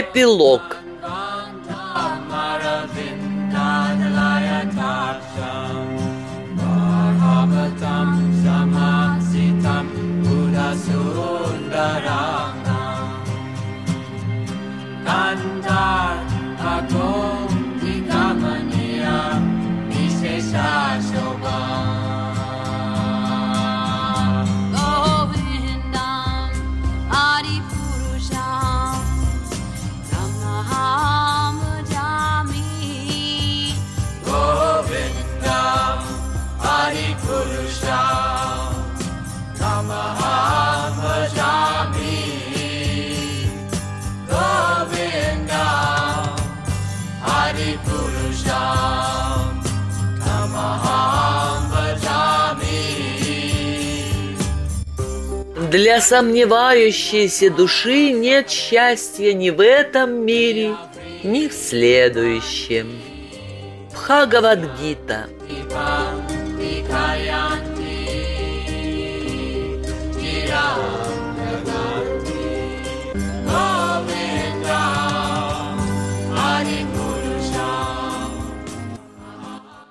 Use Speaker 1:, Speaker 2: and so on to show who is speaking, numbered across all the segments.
Speaker 1: Эпилог. Для сомневающейся души нет счастья ни в этом мире, ни в следующем. Бхагавадгита.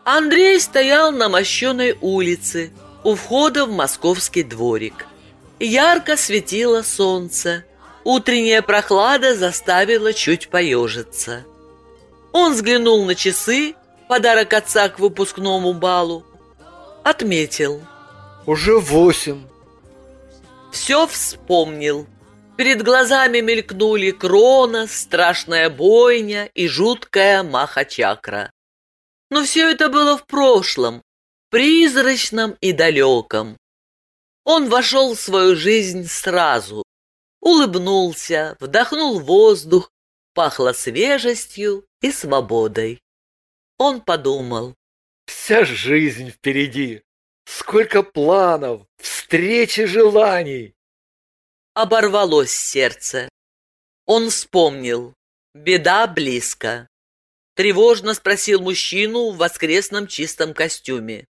Speaker 1: Андрей стоял на мощеной улице у входа в московский дворик. Ярко светило солнце. Утренняя прохлада заставила чуть поежиться. Он взглянул на часы, подарок отца к выпускному балу. Отметил.
Speaker 2: Уже восемь.
Speaker 1: Все вспомнил. Перед глазами мелькнули крона, страшная бойня и жуткая маха-чакра. Но все это было в прошлом, призрачном и далеком. Он вошел в свою жизнь сразу, улыбнулся, вдохнул воздух, пахло свежестью и свободой. Он подумал,
Speaker 2: Вся жизнь впереди. Сколько планов, встречи желаний.
Speaker 1: оборвалось сердце. Он вспомнил, беда близко. Тревожно спросил мужчину в воскресном чистом костюме.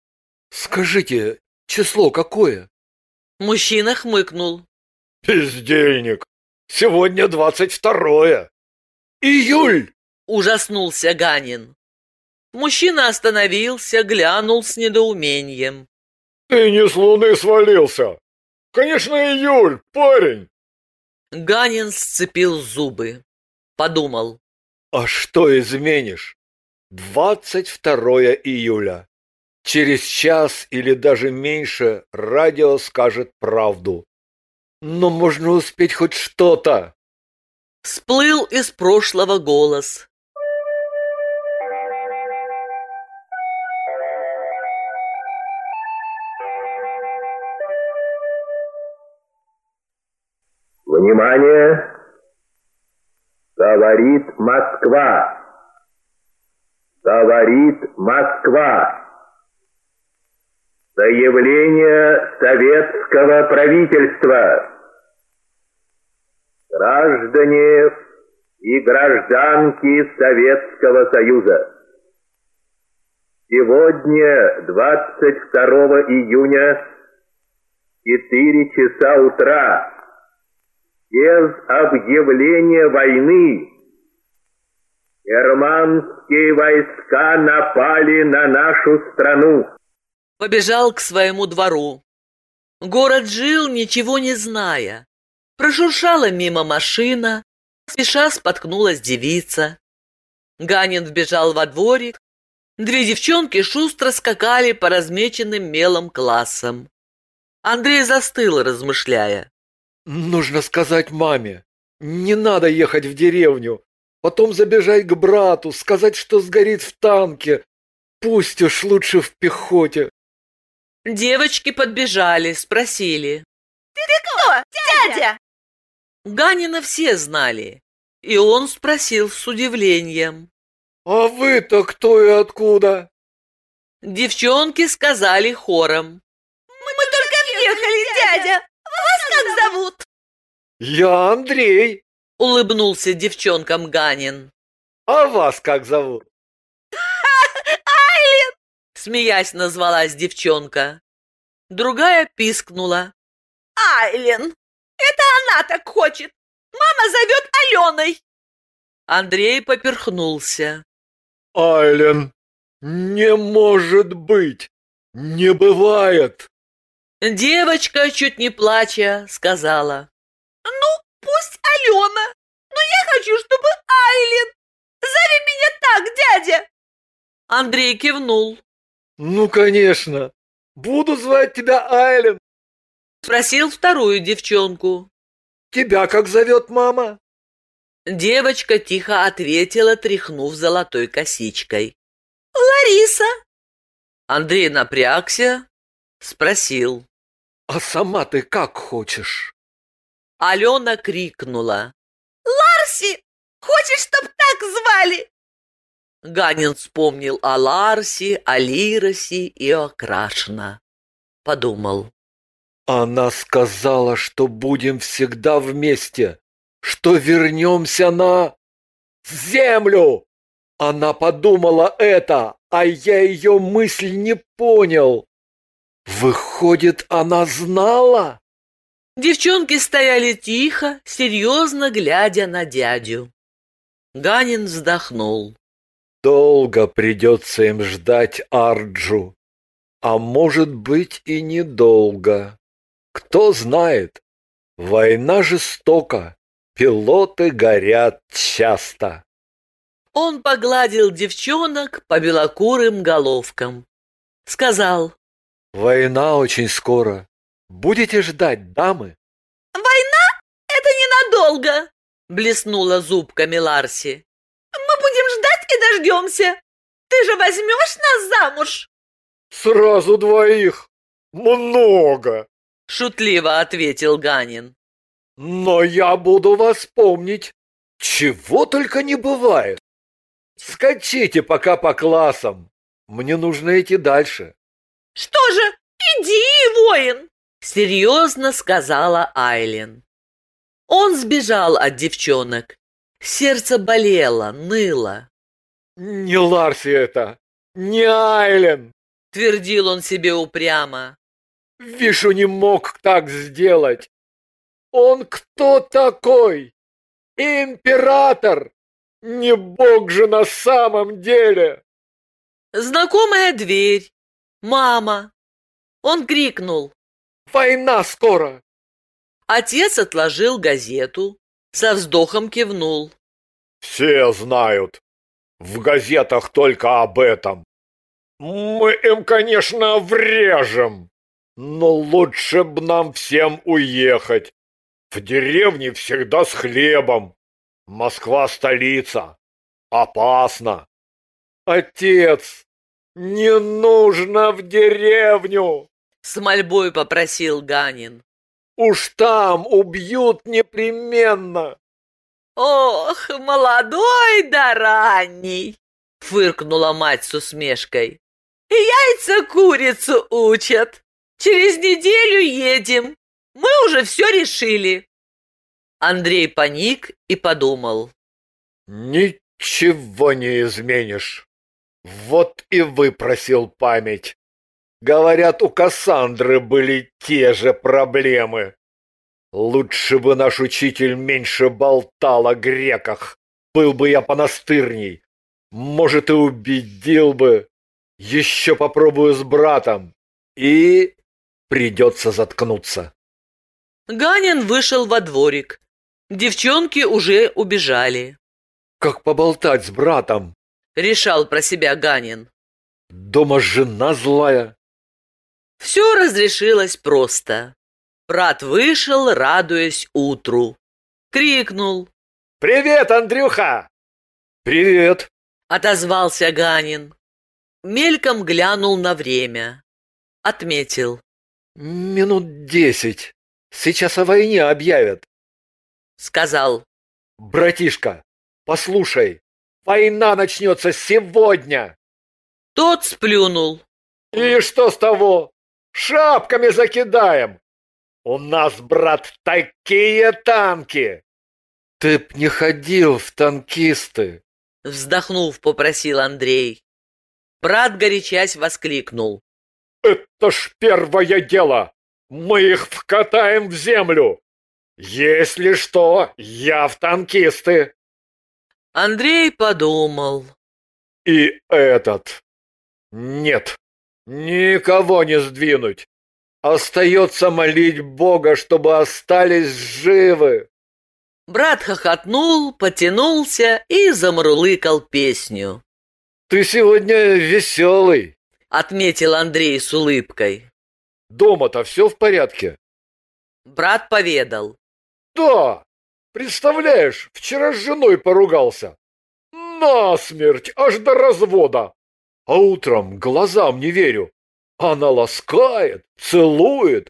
Speaker 2: Скажите, число какое?
Speaker 1: Мужчина хмыкнул.
Speaker 2: Бездельник. Сегодня двадцать второе. Июль.
Speaker 1: Ужаснулся Ганин. Мужчина остановился, глянул с недоумением.
Speaker 2: Ты не с луны свалился. Конечно, июль, парень.
Speaker 1: Ганин сцепил зубы. Подумал.
Speaker 2: А что изменишь? 22 июля. Через час или даже меньше радио скажет правду. Но можно успеть хоть что-то.
Speaker 1: Всплыл из прошлого голос.
Speaker 3: Внимание! Говорит Москва. Говорит Москва. Заявление советского правительства. Граждане и гражданки Советского Союза. Сегодня, 22 июня, 4 часа утра, без объявления войны германские войска напали на нашу страну.
Speaker 1: Побежал к своему двору. Город жил, ничего не зная. Прошуршала мимо машина, спеша споткнулась девица. Ганин вбежал во дворик. Две девчонки шустро скакали по размеченным мелом классам. Андрей застыл, размышляя.
Speaker 2: Нужно сказать маме. Не надо ехать в деревню. Потом забежать к брату, сказать, что сгорит в танке. Пусть уж лучше в пехоте.
Speaker 1: Девочки подбежали, спросили.
Speaker 4: Кто? Дядя!
Speaker 1: Ганина все знали. И он спросил с удивлением.
Speaker 2: А вы-то кто и откуда?
Speaker 1: Девчонки сказали хором.
Speaker 4: Мы только въехали, дядя! Вас как зовут?
Speaker 2: Я Андрей.
Speaker 1: Улыбнулся девчонкам Ганин.
Speaker 2: А вас как зовут?
Speaker 1: Смеясь, назвалась девчонка. Другая пискнула.
Speaker 4: Айлен! Это она так хочет! Мама зовет Аленой!
Speaker 1: Андрей поперхнулся.
Speaker 2: Айлен, не может быть! Не бывает!
Speaker 1: Девочка, чуть не плача, сказала.
Speaker 4: Пусть Алена, но я хочу, чтобы Айлин. Зови меня так, дядя.
Speaker 1: Андрей кивнул.
Speaker 2: Ну, конечно. Буду звать тебя Айлен.
Speaker 1: Спросил вторую девчонку.
Speaker 2: Тебя как зовет мама?
Speaker 1: Девочка тихо ответила, тряхнув золотой косичкой.
Speaker 4: Лариса.
Speaker 1: Андрей напрягся, спросил.
Speaker 2: А сама ты как хочешь?
Speaker 1: Алена крикнула.
Speaker 4: Арси, хочешь, чтоб так звали?
Speaker 1: Ганин вспомнил о Ларсе, о Лиросе и о Крашна. Подумал.
Speaker 2: Она сказала, что будем всегда вместе, что вернемся на землю. Она подумала это, а я ее мысль не понял. Выходит, она знала?
Speaker 1: Девчонки стояли тихо, серьезно глядя на дядю. Ганин вздохнул.
Speaker 2: Долго придется им ждать Арджу. А может быть и недолго. Кто знает. Война жестока. Пилоты горят часто.
Speaker 1: Он погладил девчонок по белокурым головкам. Сказал,
Speaker 2: Война очень скоро. Будете ждать, дамы?
Speaker 4: Война — это ненадолго.
Speaker 1: блеснула зубками Ларси.
Speaker 4: Мы будем ждать и дождемся. Ты же возьмешь нас замуж?
Speaker 2: Сразу двоих. Много.
Speaker 1: Шутливо ответил Ганин.
Speaker 2: Но я буду вас помнить. Чего только не бывает. Скачите пока по классам. Мне нужно идти дальше.
Speaker 4: Что же, иди, воин.
Speaker 1: Серьезно сказала Айлен. Он сбежал от девчонок. Сердце болело, ныло.
Speaker 2: Не Ларси это, не Айлен.
Speaker 1: Твердил он себе упрямо.
Speaker 2: Вишу не мог так сделать. Он кто такой? Император! Не бог же на самом деле!
Speaker 1: Знакомая дверь. Мама. Он крикнул.
Speaker 2: Война скоро!
Speaker 1: Отец отложил газету, со вздохом кивнул.
Speaker 2: Все знают. В газетах только об этом. Мы им, конечно, врежем. Но лучше б нам всем уехать. В деревне всегда с хлебом. Москва столица. Опасно. Отец, не нужно в деревню.
Speaker 1: С мольбой попросил Ганин.
Speaker 2: Уж там убьют непременно.
Speaker 1: Ох, молодой да ранний, фыркнула мать с усмешкой. Яйца курицу учат. Через неделю едем. Мы уже все решили. Андрей паник и подумал.
Speaker 2: Ничего не изменишь. Вот и выпросил память. Говорят, у Кассандры были те же проблемы. Лучше бы наш учитель меньше болтал о греках. Был бы я понастырней. Может, и убедил бы. Еще попробую с братом. И придется заткнуться.
Speaker 1: Ганин вышел во дворик. Девчонки уже убежали.
Speaker 2: Как поболтать с братом?
Speaker 1: Решал про себя Ганин.
Speaker 2: Дома жена злая.
Speaker 1: Все разрешилось просто. Брат вышел, радуясь утру. Крикнул.
Speaker 2: «Привет, Андрюха!» «Привет!»
Speaker 1: — отозвался Ганин. Мельком глянул на время. Отметил.
Speaker 2: «Минут десять. Сейчас о войне объявят».
Speaker 1: Сказал.
Speaker 2: «Братишка, послушай, война начнется сегодня!»
Speaker 1: Тот сплюнул.
Speaker 2: «И что с того? Шапками закидаем! У нас, брат, такие танки!» «Ты б не ходил в танкисты!»
Speaker 1: Вздохнув, попросил Андрей. Брат, горячась, воскликнул.
Speaker 2: «Это ж первое дело! Мы их вкатаем в землю! Если что, я в танкисты!»
Speaker 1: Андрей подумал.
Speaker 2: И этот. Нет, никого не сдвинуть. Остается молить Бога, чтобы остались живы.
Speaker 1: Брат хохотнул, потянулся и замурлыкал песню.
Speaker 2: Ты сегодня веселый.
Speaker 1: Отметил Андрей с улыбкой.
Speaker 2: Дома-то все в порядке?
Speaker 1: Брат поведал.
Speaker 2: Да, представляешь, вчера с женой поругался. Насмерть, аж до развода. А утром глазам не верю. Она ласкает, целует.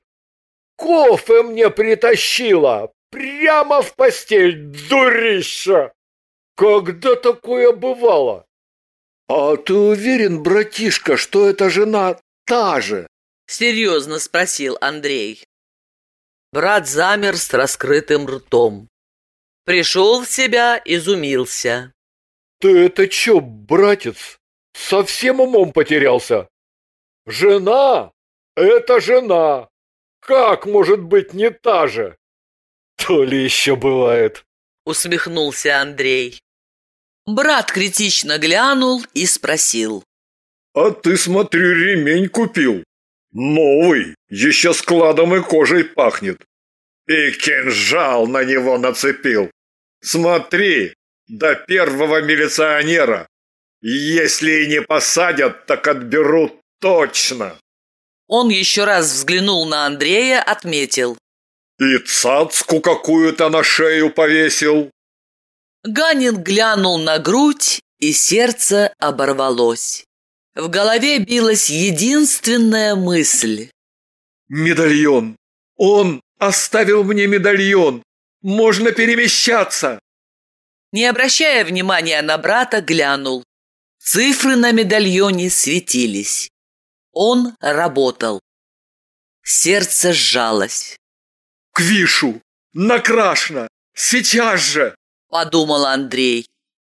Speaker 2: Кофе мне притащила, прямо в постель, дурище. Когда такое бывало? А ты уверен, братишка, что эта жена та же?
Speaker 1: Серьезно спросил Андрей. Брат замер с раскрытым ртом. Пришел в себя, изумился.
Speaker 2: Ты это чё, братец, совсем умом потерялся? Жена? Это жена. Как может быть не та же? То ли еще бывает.
Speaker 1: Усмехнулся Андрей. Брат критично глянул и спросил.
Speaker 2: А ты, смотрю, ремень купил. Новый, еще складом и кожей пахнет. И кинжал на него нацепил. Смотри, до первого милиционера. Если и не посадят, так отберут точно.
Speaker 1: Он еще раз взглянул на Андрея, отметил.
Speaker 2: И цацку какую-то на шею повесил.
Speaker 1: Ганин глянул на грудь, и сердце оборвалось. В голове билась единственная мысль.
Speaker 2: Медальон. Он оставил мне медальон. Можно перемещаться.
Speaker 1: Не обращая внимания на брата, глянул. Цифры на медальоне светились. Он работал. Сердце сжалось.
Speaker 2: «Квишу! Накрашено! Сейчас же!»
Speaker 1: – подумал Андрей.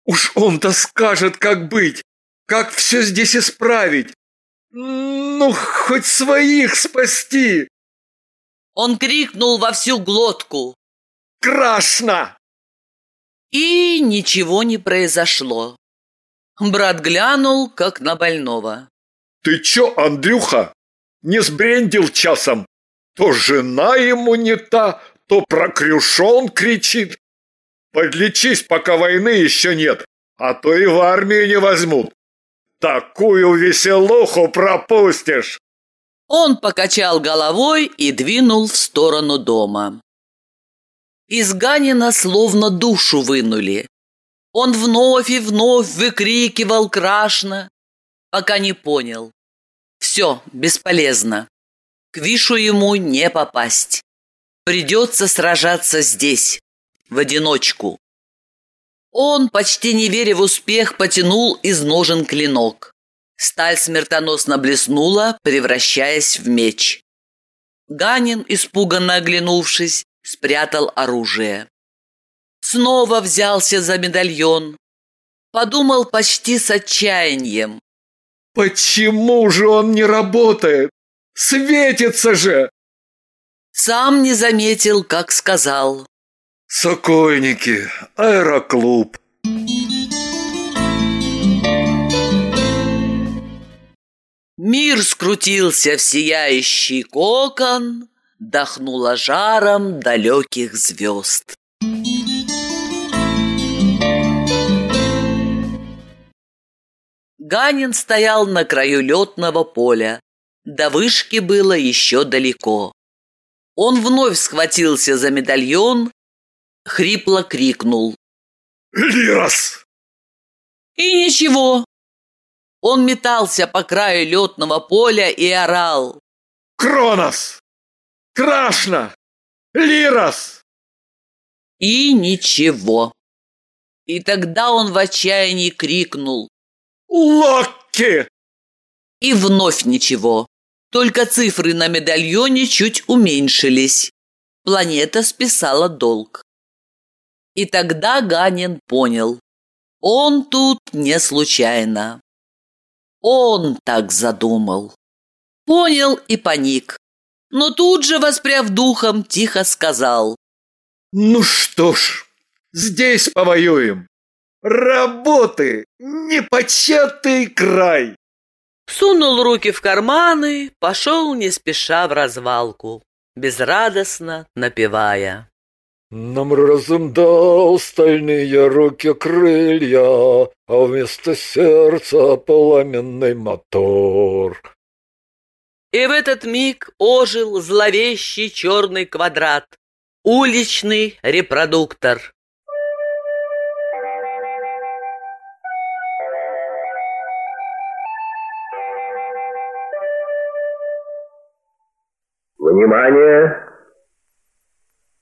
Speaker 2: «Уж он-то скажет, как быть, как все здесь исправить! Ну, хоть своих спасти!»
Speaker 1: Он крикнул во всю глотку.
Speaker 2: «Крашно!»
Speaker 1: И ничего не произошло. Брат глянул, как на больного.
Speaker 2: «Ты чё, Андрюха, не сбрендил часом? То жена ему не та, то про кричит. Подлечись, пока войны еще нет, а то и в армию не возьмут. Такую веселуху пропустишь!»
Speaker 1: Он покачал головой и двинул в сторону дома. Из Ганина словно душу вынули. Он вновь и вновь выкрикивал крашно, пока не понял. Все, бесполезно. К Вишу ему не попасть. Придется сражаться здесь, в одиночку. Он, почти не веря в успех, потянул из ножен клинок. Сталь смертоносно блеснула, превращаясь в меч. Ганин, испуганно оглянувшись, спрятал оружие. Снова взялся за медальон. Подумал почти с отчаянием.
Speaker 2: «Почему же он не работает? Светится же!»
Speaker 1: Сам не заметил, как сказал.
Speaker 2: «Сокольники, аэроклуб».
Speaker 1: Мир скрутился в сияющий кокон, дохнуло жаром далеких звезд. Ганин стоял на краю летного поля. До вышки было еще далеко. Он вновь схватился за медальон, хрипло крикнул.
Speaker 2: «Лирос!»
Speaker 1: И ничего. Он метался по краю летного поля и орал.
Speaker 2: «Кронос! Крашно! Лирос!»
Speaker 1: И ничего. И тогда он в отчаянии крикнул.
Speaker 2: «Локки!»
Speaker 1: И вновь ничего. Только цифры на медальоне чуть уменьшились. Планета списала долг. И тогда Ганин понял. Он тут не случайно. Он так задумал. Понял и паник. Но тут же, воспряв духом, тихо сказал.
Speaker 2: «Ну что ж, здесь повоюем.
Speaker 5: Работы непочатый край.
Speaker 1: Сунул руки в карманы, пошел не спеша в развалку, безрадостно напевая.
Speaker 2: Нам разум дал стальные руки крылья, а вместо сердца пламенный мотор.
Speaker 1: И в этот миг ожил зловещий черный квадрат, уличный репродуктор.
Speaker 3: Внимание!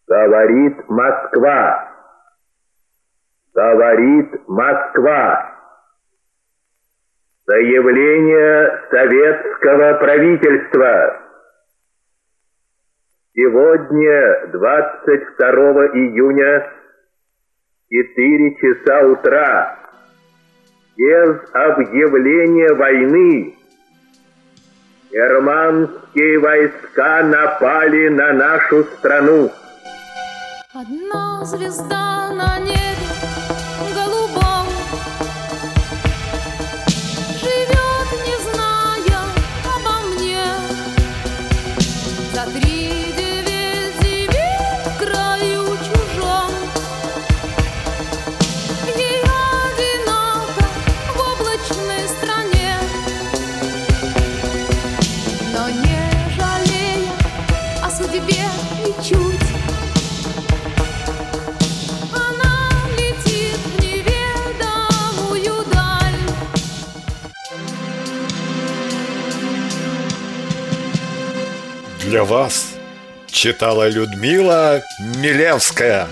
Speaker 3: Говорит Москва. Говорит Москва. Заявление советского правительства. Сегодня, 22 июня, 4 часа утра, без объявления войны, германские войска напали на нашу страну.
Speaker 6: Одна звезда на небе
Speaker 2: читала Людмила Милевская.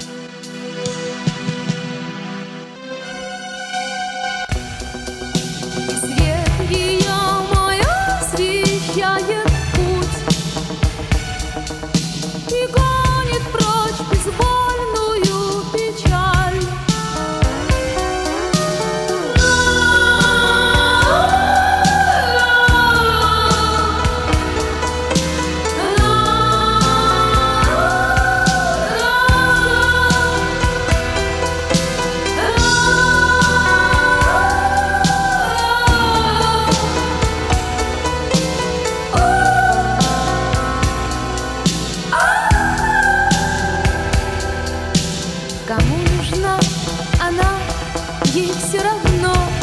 Speaker 6: Ей все равно.